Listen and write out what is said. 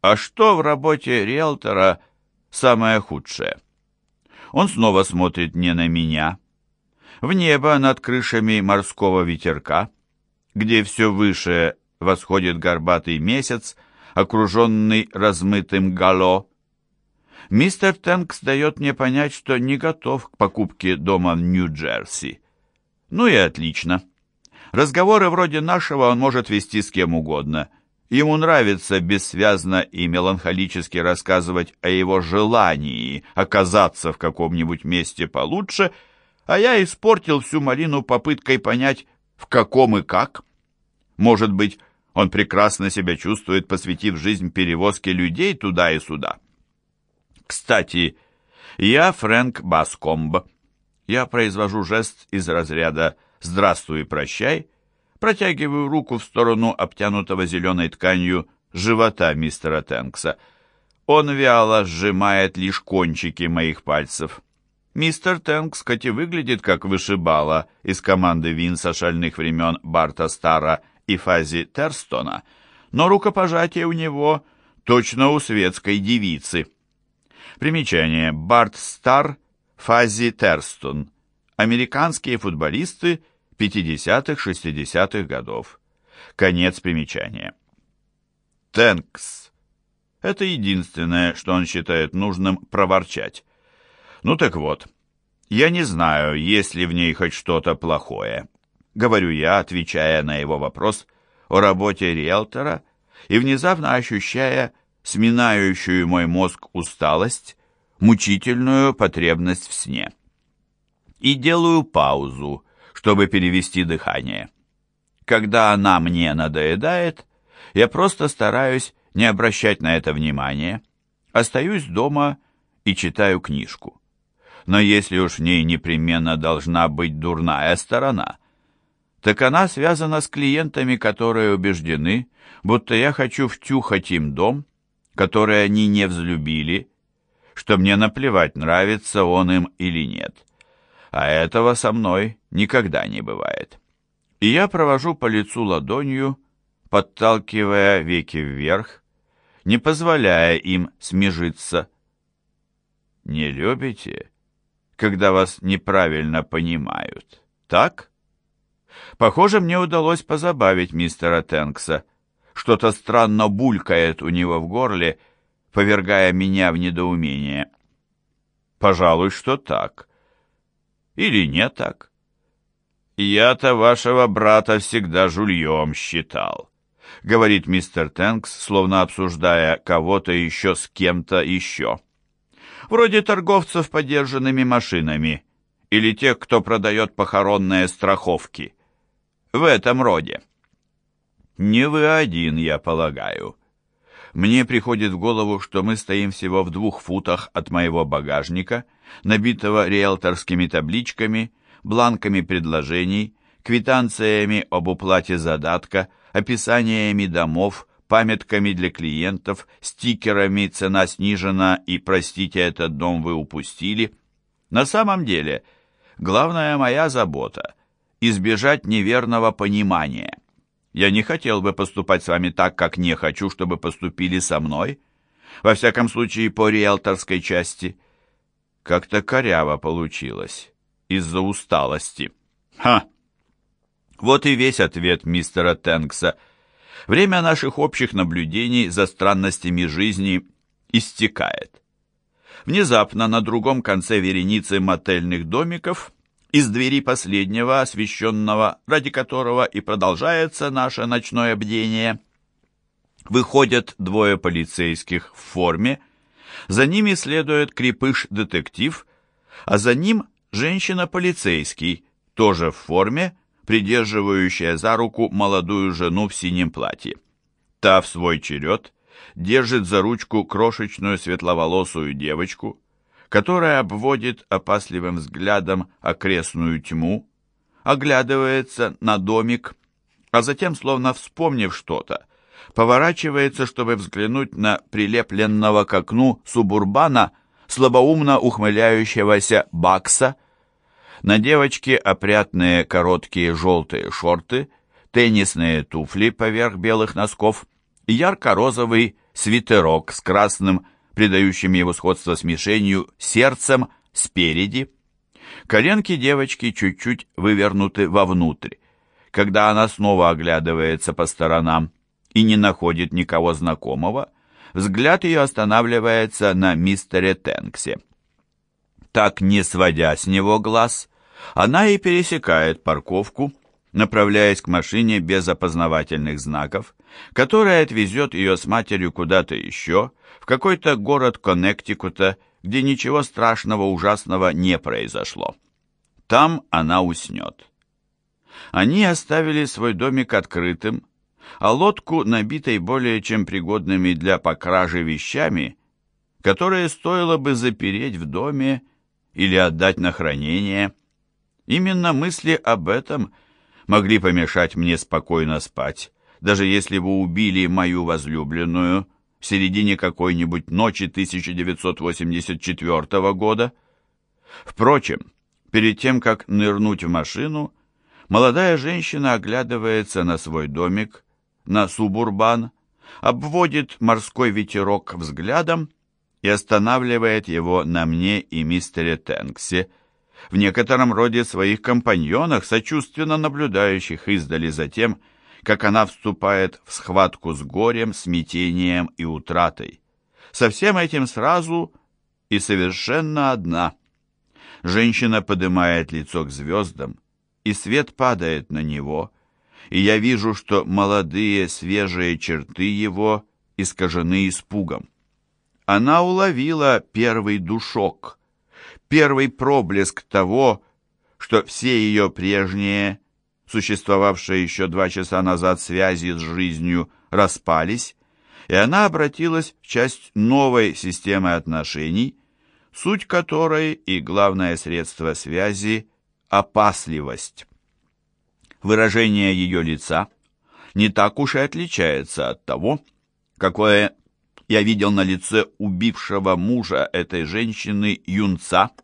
А что в работе риэлтора самое худшее? Он снова смотрит не на меня. В небо над крышами морского ветерка, где все выше восходит горбатый месяц, окруженный размытым гало. Мистер Тэнкс дает мне понять, что не готов к покупке дома в Нью-Джерси. Ну и отлично. Разговоры вроде нашего он может вести с кем угодно. Ему нравится бессвязно и меланхолически рассказывать о его желании оказаться в каком-нибудь месте получше, а я испортил всю малину попыткой понять, в каком и как. Может быть, он прекрасно себя чувствует, посвятив жизнь перевозке людей туда и сюда. Кстати, я Фрэнк Баскомб. Я произвожу жест из разряда «здравствуй прощай», протягиваю руку в сторону обтянутого зеленой тканью живота мистера Тэнкса. Он вяло сжимает лишь кончики моих пальцев. Мистер Тэнкс, хоть и выглядит как вышибала из команды Винса шальных времен Барта Стара и Фази Терстона, но рукопожатие у него точно у светской девицы. Примечание. Барт Стар, Фази Терстон. Американские футболисты 50-60-х годов. Конец примечания. Тэнкс. Это единственное, что он считает нужным проворчать. Ну так вот, я не знаю, есть ли в ней хоть что-то плохое говорю я, отвечая на его вопрос о работе риэлтора и внезапно ощущая сминающую мой мозг усталость, мучительную потребность в сне. И делаю паузу, чтобы перевести дыхание. Когда она мне надоедает, я просто стараюсь не обращать на это внимания, остаюсь дома и читаю книжку. Но если уж в ней непременно должна быть дурная сторона, так она связана с клиентами, которые убеждены, будто я хочу втюхать им дом, который они не взлюбили, что мне наплевать, нравится он им или нет. А этого со мной никогда не бывает. И я провожу по лицу ладонью, подталкивая веки вверх, не позволяя им смежиться. Не любите, когда вас неправильно понимают, так? Похоже, мне удалось позабавить мистера Тенкса. Что-то странно булькает у него в горле, повергая меня в недоумение. Пожалуй, что так. Или не так. Я-то вашего брата всегда жульем считал, говорит мистер Тенкс, словно обсуждая кого-то еще с кем-то еще. Вроде торговцев подержанными машинами или тех, кто продает похоронные страховки в этом роде. Не вы один, я полагаю. Мне приходит в голову, что мы стоим всего в двух футах от моего багажника, набитого риэлторскими табличками, бланками предложений, квитанциями об уплате задатка, описаниями домов, памятками для клиентов, стикерами «Цена снижена» и «Простите, этот дом вы упустили». На самом деле, главная моя забота избежать неверного понимания. Я не хотел бы поступать с вами так, как не хочу, чтобы поступили со мной. Во всяком случае, по риэлторской части. Как-то коряво получилось. Из-за усталости. Ха! Вот и весь ответ мистера Тэнкса. Время наших общих наблюдений за странностями жизни истекает. Внезапно на другом конце вереницы мотельных домиков из двери последнего, освещенного, ради которого и продолжается наше ночное бдение, выходят двое полицейских в форме, за ними следует крепыш-детектив, а за ним женщина-полицейский, тоже в форме, придерживающая за руку молодую жену в синем платье. Та в свой черед держит за ручку крошечную светловолосую девочку, которая обводит опасливым взглядом окрестную тьму, оглядывается на домик, а затем, словно вспомнив что-то, поворачивается, чтобы взглянуть на прилепленного к окну субурбана, слабоумно ухмыляющегося Бакса. На девочке опрятные короткие желтые шорты, теннисные туфли поверх белых носков ярко-розовый свитерок с красным, придающим его сходство с мишенью, сердцем спереди. Коленки девочки чуть-чуть вывернуты вовнутрь. Когда она снова оглядывается по сторонам и не находит никого знакомого, взгляд ее останавливается на мистере Тенксе. Так, не сводя с него глаз, она и пересекает парковку, направляясь к машине без опознавательных знаков, которая отвезет ее с матерью куда-то еще, в какой-то город Коннектикута, где ничего страшного, ужасного не произошло. Там она уснет. Они оставили свой домик открытым, а лодку, набитой более чем пригодными для покражи вещами, которые стоило бы запереть в доме или отдать на хранение. Именно мысли об этом могли помешать мне спокойно спать, даже если бы убили мою возлюбленную в середине какой-нибудь ночи 1984 года. Впрочем, перед тем, как нырнуть в машину, молодая женщина оглядывается на свой домик, на субурбан, обводит морской ветерок взглядом и останавливает его на мне и мистере Тэнксе, в некотором роде своих компаньонах, сочувственно наблюдающих издали за тем, как она вступает в схватку с горем, смятением и утратой. Со всем этим сразу и совершенно одна. Женщина поднимает лицо к звездам, и свет падает на него, и я вижу, что молодые свежие черты его искажены испугом. Она уловила первый душок, первый проблеск того, что все ее прежние существовавшие еще два часа назад связи с жизнью, распались, и она обратилась в часть новой системы отношений, суть которой и главное средство связи – опасливость. Выражение ее лица не так уж и отличается от того, какое я видел на лице убившего мужа этой женщины юнца –